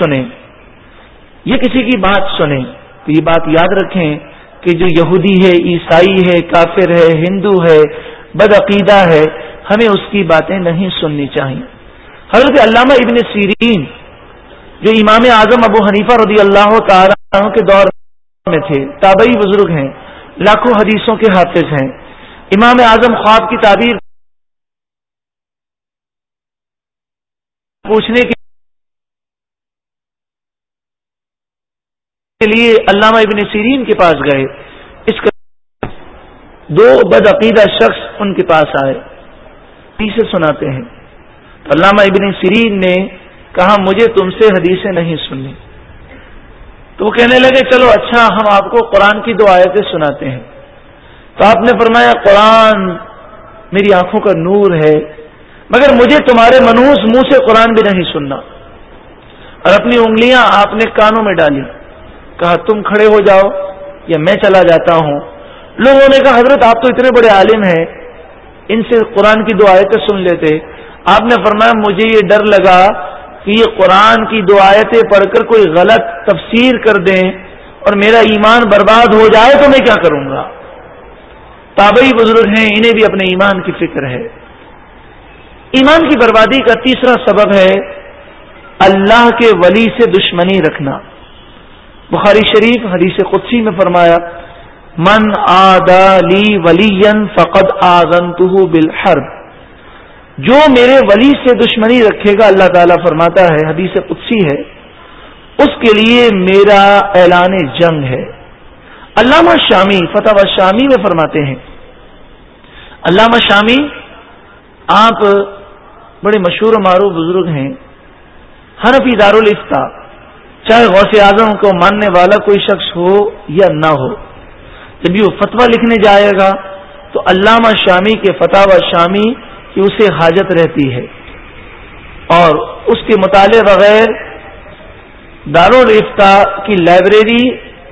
سنیں۔ یہ کسی کی بات سنیں۔ تو یہ بات یاد رکھیں کہ جو یہودی ہے، عیسائی ہے، کافر ہے، ہندو ہے، بدعقیدہ ہے، ہمیں اس کی باتیں نہیں سننی چاہیے۔ حضرت علامہ ابن سیرین، جو امام اعظم ابو حنیفہ رضی اللہ تعالیٰ کے دور میں تھے، تابعی بزرگ ہیں، لاکھوں حدیثوں کے حافظ ہیں۔ امام اعظم خواب کی تعبیر پوچھنے کے لیے علامہ ابن سیرین کے پاس گئے۔ اس کا دو بدعقیدہ شخص ان کے پاس آئے۔ حدیثیں سناتے ہیں۔ تو علامہ ابن سیرین نے کہا، مجھے تم سے حدیثیں نہیں سننی۔ تو وہ کہنے لگے، چلو اچھا ہم آپ کو قرآن کی دو آیتیں سناتے ہیں۔ تو آپ نے فرمایا، قرآن میری آنکھوں کا نور ہے، مگر مجھے تمہارے منوس منہ سے قرآن بھی نہیں سننا۔ اور اپنی انگلیاں آپ نے کانوں میں ڈالی۔ کہا، تم کھڑے ہو جاؤ یا میں چلا جاتا ہوں؟ لوگوں نے کہا، حضرت، آپ تو اتنے بڑے عالم ہیں، ان سے قرآن کی دو آیتیں سن لیتے۔ آپ نے فرمایا، مجھے یہ ڈر لگا کہ یہ قرآن کی دو آیتیں پڑھ کر کوئی غلط تفسیر کر دیں اور میرا ایمان برباد ہو جائے تو میں کیا کروں گا؟ تابعی بزرگ ہیں، انہیں بھی اپنے ایمان کی فکر ہے۔ ایمان کی بربادی کا تیسرا سبب ہے اللہ کے ولی سے دشمنی رکھنا۔ بخاری شریف حدیث قدسی میں فرمایا، من آدا لی ولی فقد آزن بالحرب. جو میرے ولی سے دشمنی رکھے گا، اللہ تعالیٰ فرماتا ہے، حدیث قدسی ہے، اس کے لیے میرا اعلان جنگ ہے۔ علامہ شامی فتح و شامی میں فرماتے ہیں، علامہ شامی، آپ بڑے مشہور و معروف بزرگ ہیں، حنفی دارالفتا چاہے غوث اعظم کو ماننے والا کوئی شخص ہو یا نہ ہو، جب یہ فتویٰ لکھنے جائے گا تو علامہ شامی کے فتح و شامی کی اسے حاجت رہتی ہے۔ اور اس کے مطالعے بغیر دارالفتا کی لائبریری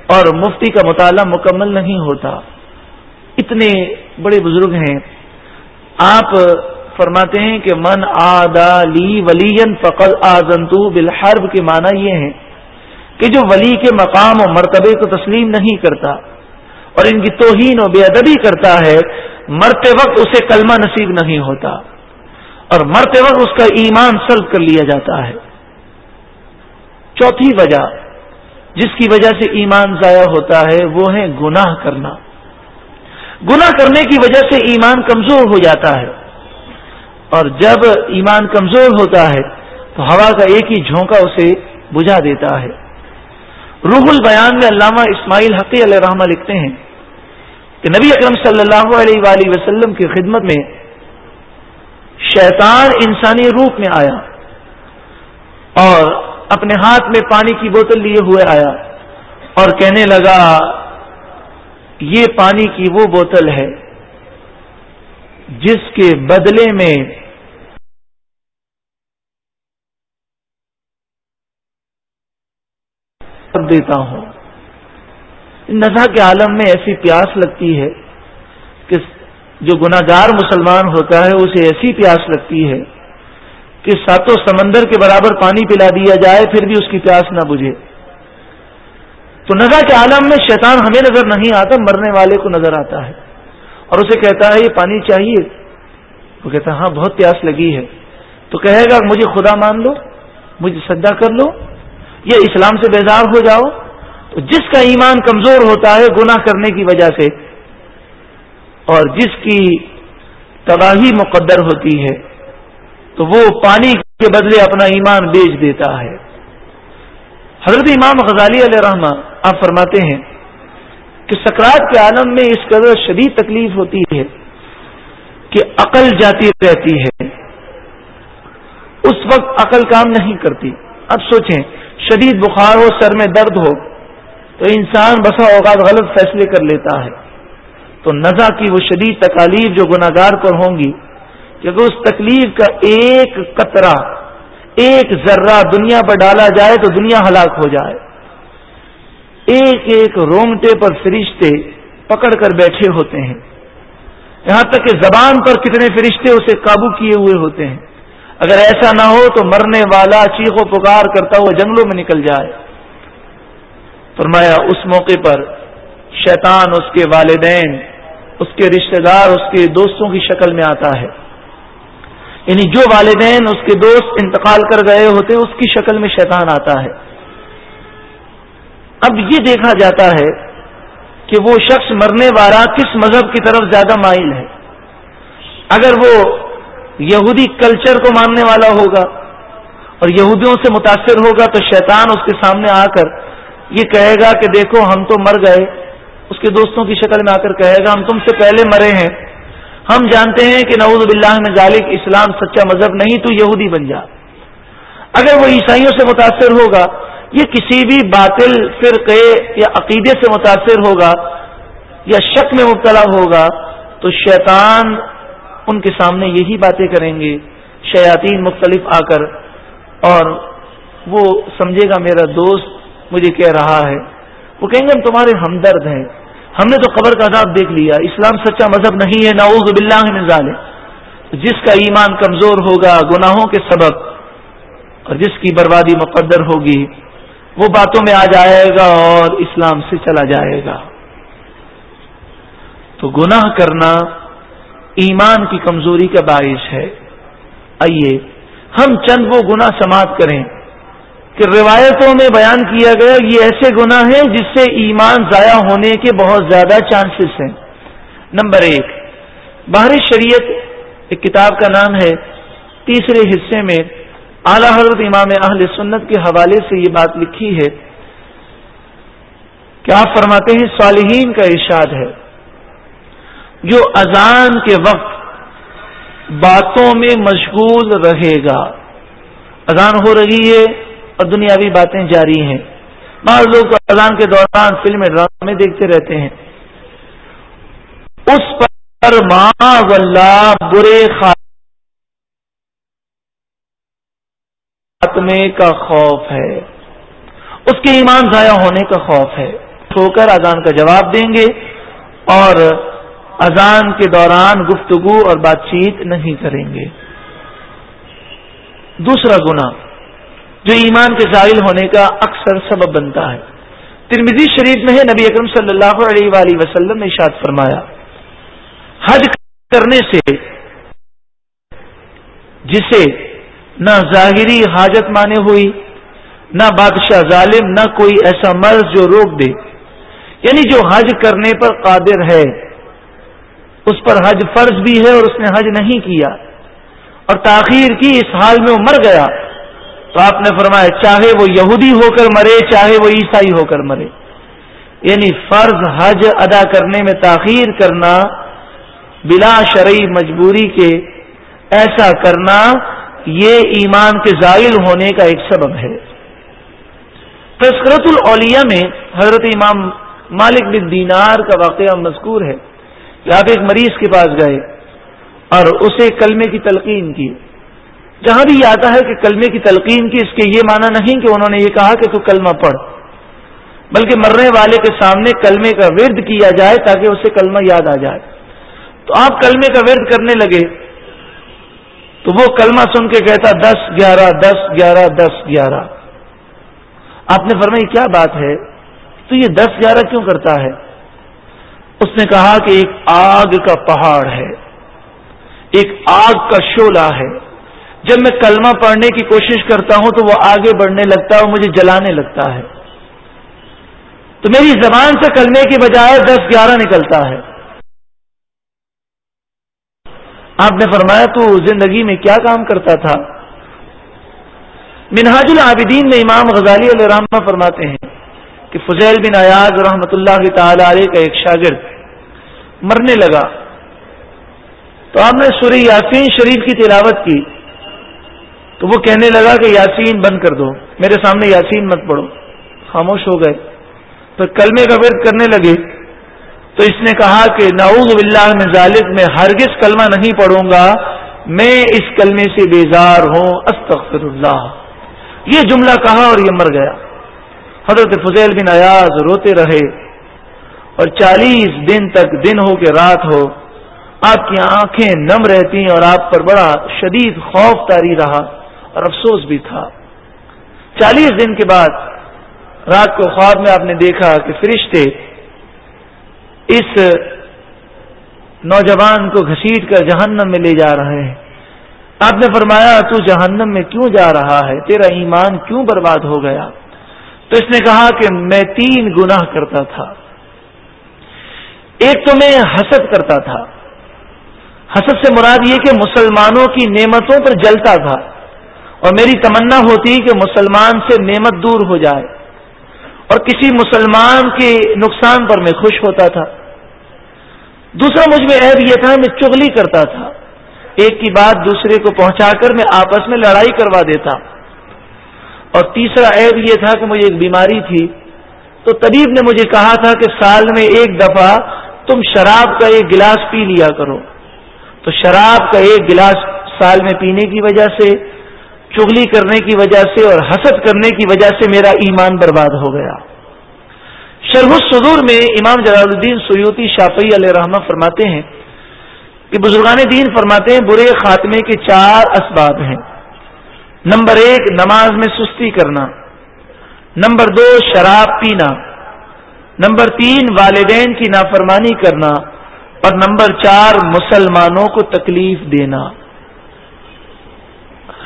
اور مفتی کا مطالعہ مکمل نہیں ہوتا۔ اتنے بڑے بزرگ ہیں۔ آپ فرماتے ہیں کہ من آدا لی ولی فقل آزنتو بالحرب کے معنی یہ ہیں کہ جو ولی کے مقام و مرتبے کو تسلیم نہیں کرتا اور ان کی توہین و بے ادبی کرتا ہے، مرتے وقت اسے کلمہ نصیب نہیں ہوتا اور مرتے وقت اس کا ایمان سلب کر لیا جاتا ہے۔ چوتھی وجہ جس کی وجہ سے ایمان ضائع ہوتا ہے، وہ ہے گناہ کرنا۔ گناہ کرنے کی وجہ سے ایمان کمزور ہو جاتا ہے۔ اور جب ایمان کمزور ہوتا ہے، تو ہوا کا ایک ہی جھونکا اسے بجھا دیتا ہے۔ روح البیان میں علامہ اسماعیل حقی علیہ رحمہ لکھتے ہیں کہ نبی اکرم صلی اللہ علیہ وآلہ وسلم کی خدمت میں شیطان انسانی روپ میں آیا اور اپنے ہاتھ میں پانی کی بوتل لیے ہوئے آیا اور کہنے لگا، یہ پانی کی وہ بوتل ہے جس کے بدلے میں دیتا ہوں۔ نزا کے عالم میں ایسی پیاس لگتی ہے کہ جو گناگار مسلمان ہوتا ہے اسے ایسی پیاس لگتی ہے کہ ساتوں سمندر کے برابر پانی پلا دیا جائے پھر بھی اس کی پیاس نہ بجھے تو نظر کے عالم میں شیطان ہمیں نظر نہیں آتا، مرنے والے کو نظر آتا ہے۔ اور اسے کہتا ہے، یہ پانی چاہیے، وہ کہتا ہے ہاں بہت پیاس لگی ہے۔ تو کہے گا، مجھے خدا مان لو، مجھے سدا کر لو۔ یا اسلام سے بیزار ہو جاؤ تو جس کا ایمان کمزور ہوتا ہے گناہ کرنے کی وجہ سے اور جس کی تباہی مقدر ہوتی ہے تو وہ پانی کے بدلے اپنا ایمان بیچ دیتا ہے۔ حضرت امام غزالی علیہ رحمٰ آپ فرماتے ہیں کہ سکرات کے عالم میں اس قدر شدید تکلیف ہوتی ہے کہ عقل جاتی رہتی ہے۔ اس وقت عقل کام نہیں کرتی۔ اب سوچیں شدید بخار ہو، سر میں درد ہو، تو انسان بسا اوقات غلط فیصلے کر لیتا ہے۔ تو نزا کی وہ شدید تکالیف جو گناگار پر ہوں گی کہ اس تکلیف کا ایک قطرہ، ایک ذرہ دنیا پر ڈالا جائے تو دنیا ہلاک ہو جائے۔ ایک ایک رونگٹے پر فرشتے پکڑ کر بیٹھے ہوتے ہیں۔ یہاں تک کہ زبان پر کتنے فرشتے اسے قابو کیے ہوئے ہوتے ہیں۔ اگر ایسا نہ ہو تو مرنے والا چیخ و پکار کرتا ہوا جنگلوں میں نکل جائے۔ فرمایا، اس موقع پر شیطان اس کے والدین، اس کے رشتہ دار، اس کے دوستوں کی شکل میں آتا ہے۔ یعنی جو والدین اس کے دوست انتقال کر گئے ہوتے، اس کی شکل میں شیطان آتا ہے۔ اب یہ دیکھا جاتا ہے کہ وہ شخص مرنے والا کس مذہب کی طرف زیادہ مائل ہے۔ اگر وہ یہودی کلچر کو ماننے والا ہوگا اور یہودیوں سے متاثر ہوگا تو شیطان اس کے سامنے آ کر یہ کہے گا کہ دیکھو ہم تو مر گئے، اس کے دوستوں کی شکل میں آ کر کہے گا، ہم تم سے پہلے مرے ہیں۔ ہم جانتے ہیں کہ نعوذ باللہ میں ذالک، اسلام سچا مذہب نہیں تو یہودی بن جا۔ اگر وہ عیسائیوں سے متاثر ہوگا یہ کسی بھی باطل، فرقے یا عقیدے سے متاثر ہوگا، یا شک میں مبتلا ہوگا، تو شیطان ان کے سامنے یہی باتیں کریں گے۔ شیاطین مختلف آ کر، اور وہ سمجھے گا میرا دوست مجھے کہہ رہا ہے۔ وہ کہیں گے، ہم تمہارے ہمدرد ہیں۔ ہم نے تو قبر کا عذاب دیکھ لیا۔ اسلام سچا مذہب نہیں ہے، نعوذ باللہ من ظالم جس کا ایمان کمزور ہوگا، گناہوں کے سبب، اور جس کی بربادی مقدر ہوگی، وہ باتوں میں آ جائے گا اور اسلام سے چلا جائے گا۔ تو گناہ کرنا ایمان کی کمزوری کا باعث ہے۔ آئیے ہم چند وہ گناہ سماعت کریں کہ روایتوں میں بیان کیا گیا یہ ایسے گناہ ہیں جس سے ایمان ضائع ہونے کے بہت زیادہ چانسز ہیں۔ نمبر ایک، باہر شریعت ایک کتاب کا نام ہے۔ تیسرے حصے میں اعلی حضرت امام اہل سنت کے حوالے سے یہ بات لکھی ہے کہ آپ فرماتے ہیں صالحین کا ارشاد ہے۔ جو اذان کے وقت باتوں میں مشغول رہے گا۔ اذان ہو رہی ہے اور دنیاوی باتیں جاری ہیں۔ بعض لوگ اذان کے دوران فلم ڈرامے دیکھتے رہتے ہیں۔ اس پر ماں اللہ برے خاتمے کا خوف ہے۔ اس کے ایمان ضائع ہونے کا خوف ہے۔ سو کر اذان کا جواب دیں گے اور اذان کے دوران گفتگو اور بات چیت نہیں کریں گے۔ دوسرا گنا جو ایمان کے ظاہر ہونے کا اکثر سبب بنتا ہے۔ ترمیزی شریف میں ہے، نبی اکرم صلی اللہ علیہ وآلہ وسلم نے اشاد فرمایا، حج کرنے سے جسے نہ ظاہری حاجت مانے ہوئی، نہ بادشاہ ظالم، نہ کوئی ایسا مرض جو روک دے۔ یعنی جو حج کرنے پر قادر ہے اس پر حج فرض بھی ہے اور اس نے حج نہیں کیا۔ اور تاخیر کی اس حال میں وہ مر گیا۔ تو آپ نے فرمایا، چاہے وہ یہودی ہو کر مرے، چاہے وہ عیسائی ہو کر مرے۔ یعنی فرض حج ادا کرنے میں تاخیر کرنا، بلا شرعی مجبوری کے ایسا کرنا، یہ ایمان کے زائل ہونے کا ایک سبب ہے۔ تسکرت الاولیاء میں حضرت امام مالک بن دینار کا واقعہ مذکور ہے۔ کہ آپ ایک مریض کے پاس گئے اور اسے کلمے کی تلقین کی۔ جہاں بھی یہ آتا ہے کہ کلمے کی تلقین کی، اس کے یہ معنی نہیں کہ انہوں نے یہ کہا کہ تو کلمہ پڑھ، بلکہ مرنے والے کے سامنے کلمے کا ورد کیا جائے تاکہ اسے کلمہ یاد آ جائے۔ تو آپ کلمے کا ورد کرنے لگے، تو وہ کلمہ سن کے کہتا، دس گیارہ دس گیارہ دس گیارہ۔ آپ نے فرمائی کیا بات ہے؟ تو یہ دس گیارہ کیوں کرتا ہے؟ اس نے کہا کہ ایک آگ کا پہاڑ ہے، ایک آگ کا شولہ ہے۔ جب میں کلمہ پڑھنے کی کوشش کرتا ہوں تو وہ آگے بڑھنے لگتا ہے اور مجھے جلانے لگتا ہے۔ تو میری زبان سے کلمے کی بجائے دس گیارہ نکلتا ہے۔ آپ نے فرمایا، تو زندگی میں کیا کام کرتا تھا؟ منہاج العابدین میں امام غزالی علیہ رحمہ فرماتے ہیں کہ فضیل بن ایاز رحمۃ اللہ تعالی علیہ کا ایک شاگرد مرنے لگا۔ تو آپ نے سوری یاسین شریف کی تلاوت کی۔ تو وہ کہنے لگا کہ یاسین بند کر دو، میرے سامنے یاسین مت پڑھو۔ خاموش ہو گئے۔ تو کلمے کا ورد کرنے لگے۔ تو اس نے کہا کہ نعوذ باللہ میں ظالب میں ہرگز کلمہ نہیں پڑھوں گا، میں اس کلمے سے بیزار ہوں، استغفر اللہ۔ یہ جملہ کہا اور یہ مر گیا؟ حضرت فضیل بن ایاز روتے رہے اور چالیس دن تک دن ہو کے رات ہو، آپ کی آنکھیں نم رہتی اور آپ پر بڑا شدید خوف تاری رہا اور افسوس بھی تھا۔ چالیس دن کے بعد رات کو خواب میں آپ نے دیکھا کہ فرشتے اس نوجوان کو گھسیٹ کر جہنم میں لے جا رہے ہیں۔ آپ نے فرمایا، تو جہنم میں کیوں جا رہا ہے؟ تیرا ایمان کیوں برباد ہو گیا؟ تو اس نے کہا کہ میں تین گناہ کرتا تھا۔ ایک تو میں حسد کرتا تھا۔ حسد سے مراد یہ کہ مسلمانوں کی نعمتوں پر جلتا تھا۔ اور میری تمنا ہوتی کہ مسلمان سے نعمت دور ہو جائے۔ اور کسی مسلمان کے نقصان پر میں خوش ہوتا تھا۔ دوسرا مجھ میں عیب یہ تھا، میں چگلی کرتا تھا۔ ایک کی بات دوسرے کو پہنچا کر میں آپس میں لڑائی کروا دیتا۔ اور تیسرا عیب یہ تھا کہ مجھے ایک بیماری تھی۔ تو طبیب نے مجھے کہا تھا کہ سال میں ایک دفعہ تم شراب کا ایک گلاس پی لیا کرو۔ تو شراب کا ایک گلاس سال میں پینے کی وجہ سے چگلی کرنے کی وجہ سے اور حسد کرنے کی وجہ سے میرا ایمان برباد ہو گیا۔ شرح الصدور میں امام جلال الدین سیوتی شافی علیہ رحمہ فرماتے ہیں کہ بزرگان دین فرماتے ہیں، برے خاتمے کے چار اسباب ہیں۔ نمبر ایک، نماز میں سستی کرنا. نمبر دو، شراب پینا. نمبر تین، والدین کی نافرمانی کرنا. اور نمبر چار، مسلمانوں کو تکلیف دینا.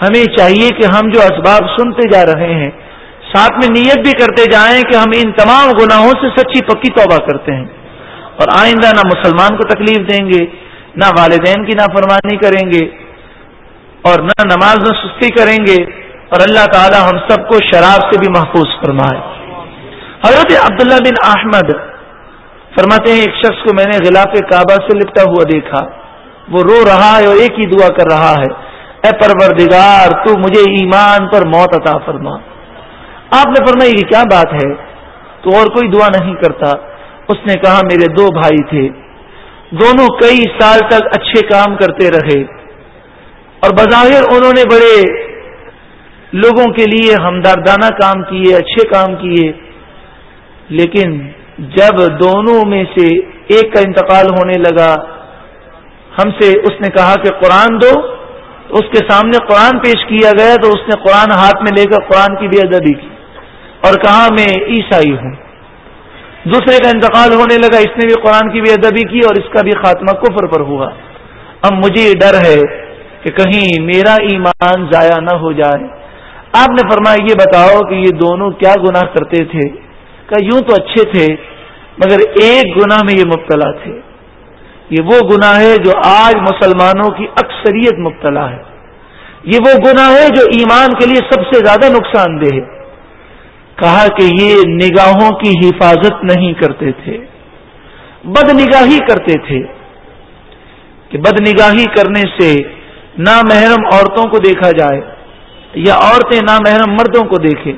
ہمیں چاہیے کہ ہم جو اسباب سنتے جا رہے ہیں، ساتھ میں نیت بھی کرتے جائیں کہ ہم ان تمام گناہوں سے سچی پکی توبہ کرتے ہیں۔ اور آئندہ نہ مسلمان کو تکلیف دیں گے، نہ والدین کی نافرمانی کریں گے۔ اور نہ نماز میں سستی کریں گے اور اللہ تعالی ہم سب کو شراب سے بھی محفوظ فرمائے۔ حضرت عبداللہ بن احمد فرماتے ہیں، ایک شخص کو میں نے غلاف کعبہ سے لپٹا ہوا دیکھا۔ وہ رو رہا ہے اور ایک ہی دعا کر رہا ہے۔ اے پروردگار، تو مجھے ایمان پر موت عطا فرما۔ آپ نے فرمایا، یہ کیا بات ہے؟ تو اور کوئی دعا نہیں کرتا۔ اس نے کہا، میرے دو بھائی تھے۔ دونوں کئی سال تک اچھے کام کرتے رہے۔ اور بظاہر انہوں نے بڑے لوگوں کے لیے ہمدردانہ کام کیے، اچھے کام کیے، لیکن جب دونوں میں سے ایک کا انتقال ہونے لگا، ہم سے اس نے کہا کہ قرآن دو، اس کے سامنے قرآن پیش کیا گیا تو اس نے قرآن ہاتھ میں لے کر قرآن کی بھی ادبی کی اور کہا میں عیسائی ہوں۔ دوسرے کا انتقال ہونے لگا، اس نے بھی قرآن کی بھی ادبی کی اور اس کا بھی خاتمہ کفر پر ہوا۔ اب مجھے یہ ڈر ہے کہ کہیں میرا ایمان ضائع نہ ہو جائے۔ آپ نے فرمایا، یہ بتاؤ کہ یہ دونوں کیا گناہ کرتے تھے؟ کہ یوں تو اچھے تھے، مگر ایک گناہ میں یہ مبتلا تھے۔ یہ وہ گناہ ہے جو آج مسلمانوں کی اکثریت مبتلا ہے۔ یہ وہ گناہ ہے جو ایمان کے لیے سب سے زیادہ نقصان دہ ہے۔ کہا کہ یہ نگاہوں کی حفاظت نہیں کرتے تھے بد نگاہی کرتے تھے۔ کہ بد نگاہی کرنے سے نامحرم عورتوں کو دیکھا جائے یا عورتیں نامحرم مردوں کو دیکھیں،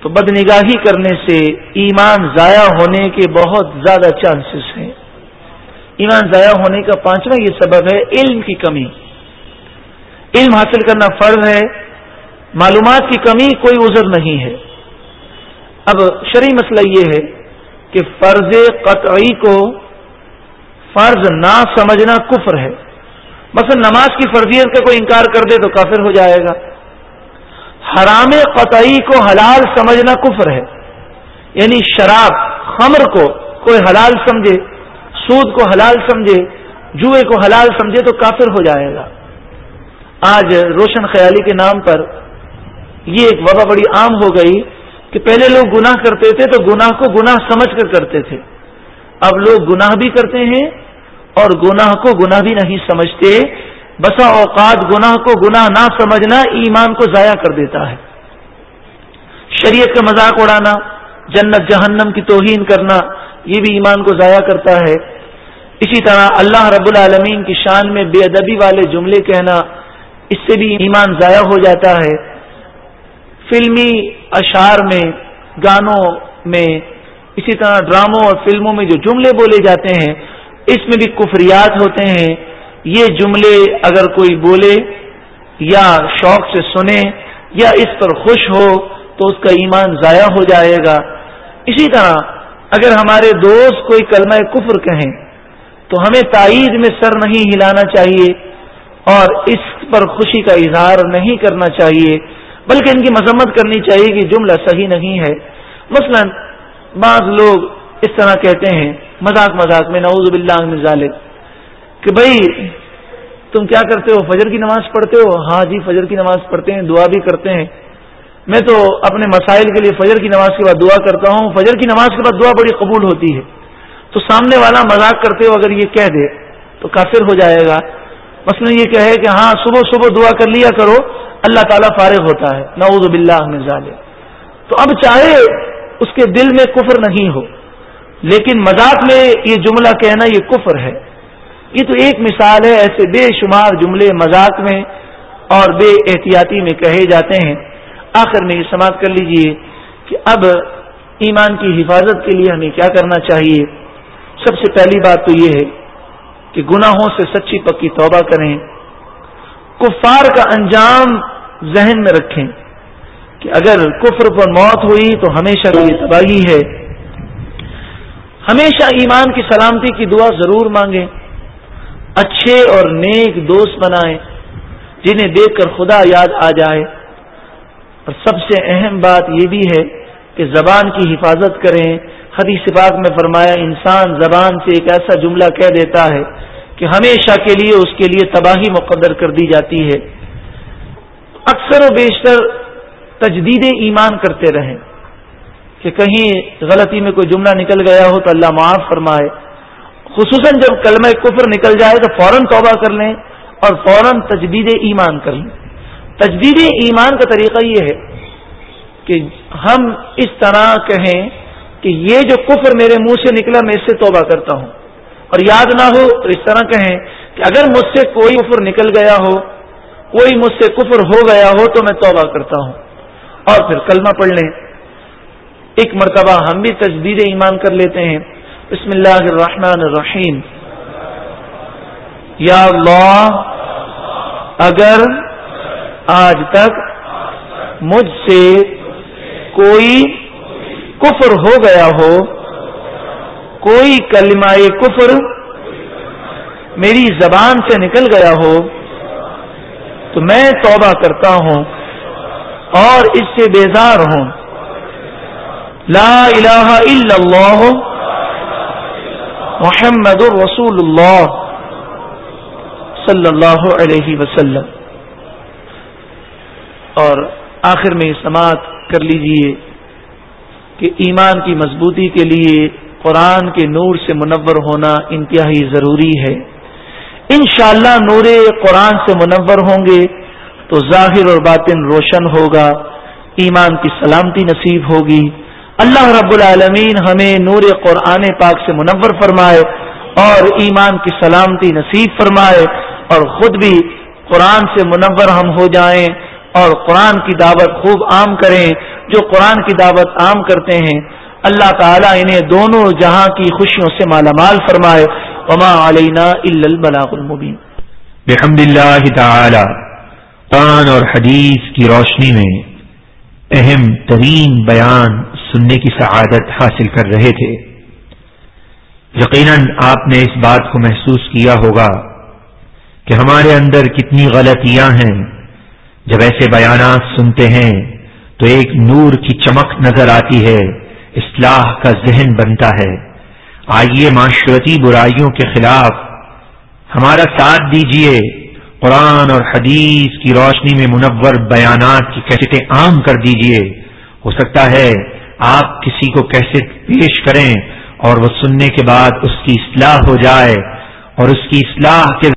تو بد نگاہی کرنے سے ایمان ضائع ہونے کے بہت زیادہ چانسز ہیں۔ ایمان ضائع ہونے کا پانچواں یہ سبب ہے علم کی کمی۔ علم حاصل کرنا فرض ہے، معلومات کی کمی کوئی عذر نہیں ہے۔ اب شرعی مسئلہ یہ ہے کہ فرض قطعی کو فرض نہ سمجھنا کفر ہے۔ مثلا نماز کی فرضیت کا کوئی انکار کر دے تو کافر ہو جائے گا۔ حرام قطعی کو حلال سمجھنا کفر ہے۔ یعنی شراب، خمر کو کوئی حلال سمجھے، سود کو حلال سمجھے، جوئے کو حلال سمجھے تو کافر ہو جائے گا۔ آج روشن خیالی کے نام پر یہ ایک وبا بڑی عام ہو گئی کہ پہلے لوگ گناہ کرتے تھے تو گناہ کو گناہ سمجھ کر کرتے تھے۔ اب لوگ گناہ بھی کرتے ہیں اور گناہ کو گناہ بھی نہیں سمجھتے، بسا اوقات گناہ کو گناہ نہ سمجھنا ایمان کو ضائع کر دیتا ہے۔ شریعت کا مذاق اڑانا، جنت جہنم کی توہین کرنا، یہ بھی ایمان کو ضائع کرتا ہے۔ اسی طرح اللہ رب العالمین کی شان میں بے ادبی والے جملے کہنا، اس سے بھی ایمان ضائع ہو جاتا ہے۔ فلمی اشعار میں، گانوں میں، اسی طرح ڈراموں اور فلموں میں جو جملے بولے جاتے ہیں اس میں بھی کفریات ہوتے ہیں۔ یہ جملے اگر کوئی بولے یا شوق سے سنے یا اس پر خوش ہو تو اس کا ایمان ضائع ہو جائے گا۔ اسی طرح اگر ہمارے دوست کوئی کلمہ کفر کہیں تو ہمیں تائید میں سر نہیں ہلانا چاہیے اور اس پر خوشی کا اظہار نہیں کرنا چاہیے، بلکہ ان کی مذمت کرنی چاہیے کہ جملہ صحیح نہیں ہے۔ مثلا بعض لوگ اس طرح کہتے ہیں، مذاق مذاق میں، نعوذ باللہ من ظالب کہ بھائی، تم کیا کرتے ہو؟ فجر کی نماز پڑھتے ہو؟ ہاں جی فجر کی نماز پڑھتے ہیں، دعا بھی کرتے ہیں۔ میں تو اپنے مسائل کے لیے فجر کی نماز کے بعد دعا کرتا ہوں، فجر کی نماز کے بعد دعا بڑی قبول ہوتی ہے۔ تو سامنے والا مذاق کرتے ہو، اگر یہ کہہ دے، تو کافر ہو جائے گا۔ مثلا یہ کہے کہ ہاں صبح صبح دعا کر لیا کرو، اللہ تعالیٰ فارغ ہوتا ہے۔ نعوذ باللہ من ظالم تو اب چاہے اس کے دل میں کفر نہیں ہو لیکن مذاق میں یہ جملہ کہنا یہ کفر ہے۔ یہ تو ایک مثال ہے، ایسے بے شمار جملے مذاق میں اور بے احتیاطی میں کہے جاتے ہیں۔ آخر میں یہ سماعت کر لیجیے کہ اب ایمان کی حفاظت کے لیے ہمیں کیا کرنا چاہیے۔ سب سے پہلی بات تو یہ ہے کہ گناہوں سے سچی پکی توبہ کریں۔ کفار کا انجام ذہن میں رکھیں کہ اگر کفر پر موت ہوئی تو ہمیشہ یہ تباہی ہے۔ ہمیشہ ایمان کی سلامتی کی دعا ضرور مانگیں۔ اچھے اور نیک دوست بنائیں، جنہیں دیکھ کر خدا یاد آ جائے۔ اور سب سے اہم بات یہ بھی ہے کہ زبان کی حفاظت کریں۔ حدیث پاک میں فرمایا، انسان زبان سے ایک ایسا جملہ کہہ دیتا ہے کہ ہمیشہ کے لیے اس کے لیے تباہی مقدر کر دی جاتی ہے۔ اکثر و بیشتر تجدید ایمان کرتے رہیں۔ کہ کہیں غلطی میں کوئی جملہ نکل گیا ہو تو اللہ معاف فرمائے۔ خصوصاً جب کلمہ کفر نکل جائے تو فوراً توبہ کر لیں اور فوراً تجدید ایمان کر لیں۔ تجدید ایمان کا طریقہ یہ ہے کہ ہم اس طرح کہیں کہ یہ جو کفر میرے منہ سے نکلا میں اس سے توبہ کرتا ہوں۔ اور یاد نہ ہو تو اس طرح کہیں کہ اگر مجھ سے کوئی کفر نکل گیا ہو، کوئی مجھ سے کفر ہو گیا ہو تو میں توبہ کرتا ہوں۔ اور پھر کلمہ پڑھ لیں۔ ایک مرتبہ ہم بھی تجدید ایمان کر لیتے ہیں۔ بسم اللہ الرحمن الرحیم۔ یا اللہ، اگر آج تک مجھ سے کوئی کفر ہو گیا ہو، کوئی کلمہ کفر میری زبان سے نکل گیا ہو، تو میں توبہ کرتا ہوں اور اس سے بیزار ہوں۔ لا الہ الا اللہ محمد الرسول اللہ صلی اللہ علیہ وسلم اور آخر میں سماعت کر لیجیے کہ ایمان کی مضبوطی کے لیے قرآن کے نور سے منور ہونا انتہائی ضروری ہے۔ انشاءاللہ اللہ نور قرآن سے منور ہوں گے تو ظاہر اور باطن روشن ہوگا، ایمان کی سلامتی نصیب ہوگی۔ اللہ رب العالمین ہمیں نور قرآن پاک سے منور فرمائے اور ایمان کی سلامتی نصیب فرمائے اور خود بھی قرآن سے منور ہم ہو جائیں اور قرآن کی دعوت خوب عام کریں جو قرآن کی دعوت عام کرتے ہیں۔ اللہ تعالیٰ انہیں دونوں جہاں کی خوشیوں سے مالا مال فرمائے۔ وما علینا البلاغ المبین بحمد اللہ تعالی قرآن اور حدیث کی روشنی میں اہم ترین بیان سننے کی سعادت حاصل کر رہے تھے۔ یقیناً آپ نے اس بات کو محسوس کیا ہوگا کہ ہمارے اندر کتنی غلطیاں ہیں۔ جب ایسے بیانات سنتے ہیں تو ایک نور کی چمک نظر آتی ہے، اصلاح کا ذہن بنتا ہے۔ آئیے معاشرتی برائیوں کے خلاف ہمارا ساتھ دیجیے قرآن اور حدیث کی روشنی میں منور بیانات کی کیسٹیں عام کر دیجیے۔ ہو سکتا ہے آپ کسی کو کیسے پیش کریں اور وہ سننے کے بعد اس کی اصلاح ہو جائے اور اس کی اصلاح کے